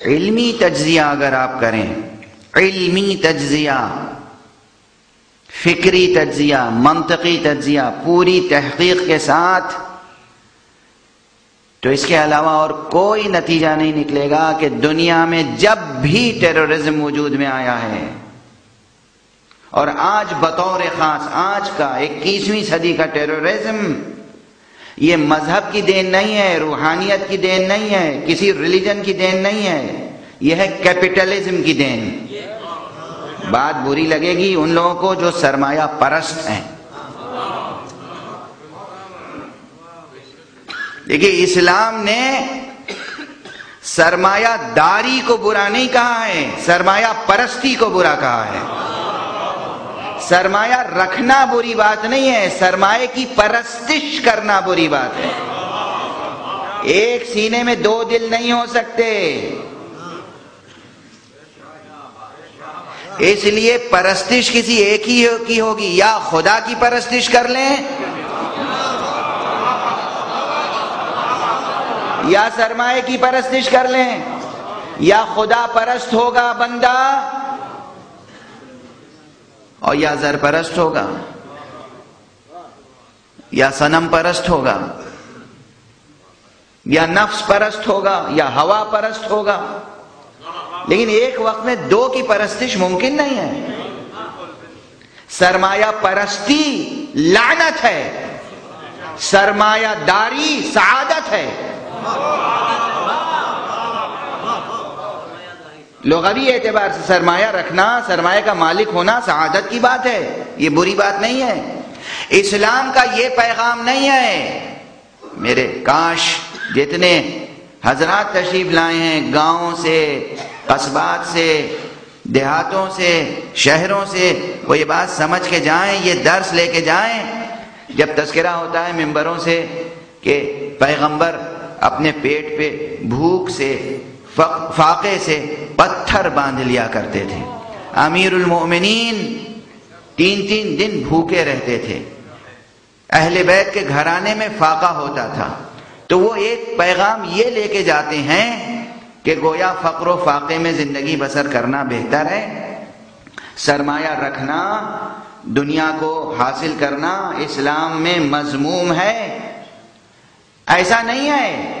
علمی تجزیہ اگر آپ کریں، علمی تجزیہ، فکری تجزیہ، منطقی تجزیہ، پوری تحقیق کے ساتھ، تو اس کے علاوہ اور کوئی نتیجہ نہیں نکلے گا کہ دنیا میں جب بھی ٹیرورزم وجود میں آیا ہے، اور آج بطور خاص آج کا اکیسویں صدی کا ٹیرورزم یہ مذہب کی دین نہیں ہے، روحانیت کی دین نہیں ہے، کسی ریلیجن کی دین نہیں ہے۔ یہ ہے کیپٹلزم کی دین۔ بات بری لگے گی ان لوگوں کو جو سرمایہ پرست ہیں۔ دیکھیے، اسلام نے سرمایہ داری کو برا نہیں کہا ہے، سرمایہ پرستی کو برا کہا ہے۔ سرمایہ رکھنا بری بات نہیں ہے، سرمایہ کی پرستش کرنا بری بات ہے۔ ایک سینے میں دو دل نہیں ہو سکتے۔ اس لیے پرستش کسی ایک ہی کی ہوگی۔ یا خدا کی پرستش کر لیں، یا سرمایہ کی پرستش کر لیں۔ یا خدا پرست ہوگا بندہ۔ اور یا زر پرست ہوگا، یا سنم پرست ہوگا، یا نفس پرست ہوگا، یا ہوا پرست ہوگا۔ لیکن ایک وقت میں دو کی پرستش ممکن نہیں ہے۔ سرمایہ پرستی لعنت ہے۔ سرمایہ داری سعادت ہے۔ لغوی اعتبار سے سرمایہ رکھنا، سرمایہ کا مالک ہونا سعادت کی بات ہے، یہ بری بات نہیں ہے۔ اسلام کا یہ پیغام نہیں ہے۔ میرے کاش جتنے حضرات تشریف لائے ہیں، گاؤں سے، قصبات سے، دیہاتوں سے، شہروں سے، وہ یہ بات سمجھ کے جائیں، یہ درس لے کے جائیں۔ جب تذکرہ ہوتا ہے ممبروں سے کہ پیغمبر اپنے پیٹ پہ بھوک سے فاقے سے پتھر باندھ لیا کرتے تھے۔ امیر المؤمنین تین تین دن بھوکے رہتے تھے۔ اہل بیت کے گھرانے میں فاقہ ہوتا تھا۔ تو وہ ایک پیغام یہ لے کے جاتے ہیں کہ گویا فقر و فاقے میں زندگی بسر کرنا بہتر ہے۔ سرمایہ رکھنا، دنیا کو حاصل کرنا اسلام میں مضموم ہے۔ ایسا نہیں ہے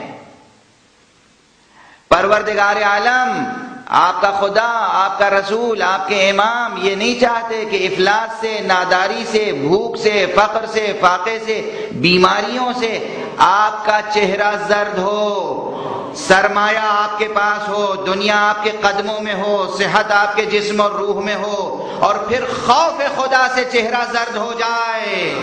پروردگار عالم، آپ کا خدا، آپ کا رسول، آپ کے امام، یہ نہیں چاہتے کہ افلاس سے، ناداری سے، بھوک سے، فقر سے، فاقے سے، بیماریوں سے آپ کا چہرہ زرد ہو، سرمایہ آپ کے پاس ہو، دنیا آپ کے قدموں میں ہو، صحت آپ کے جسم اور روح میں ہو، اور پھر خوف خدا سے چہرہ زرد ہو جائے۔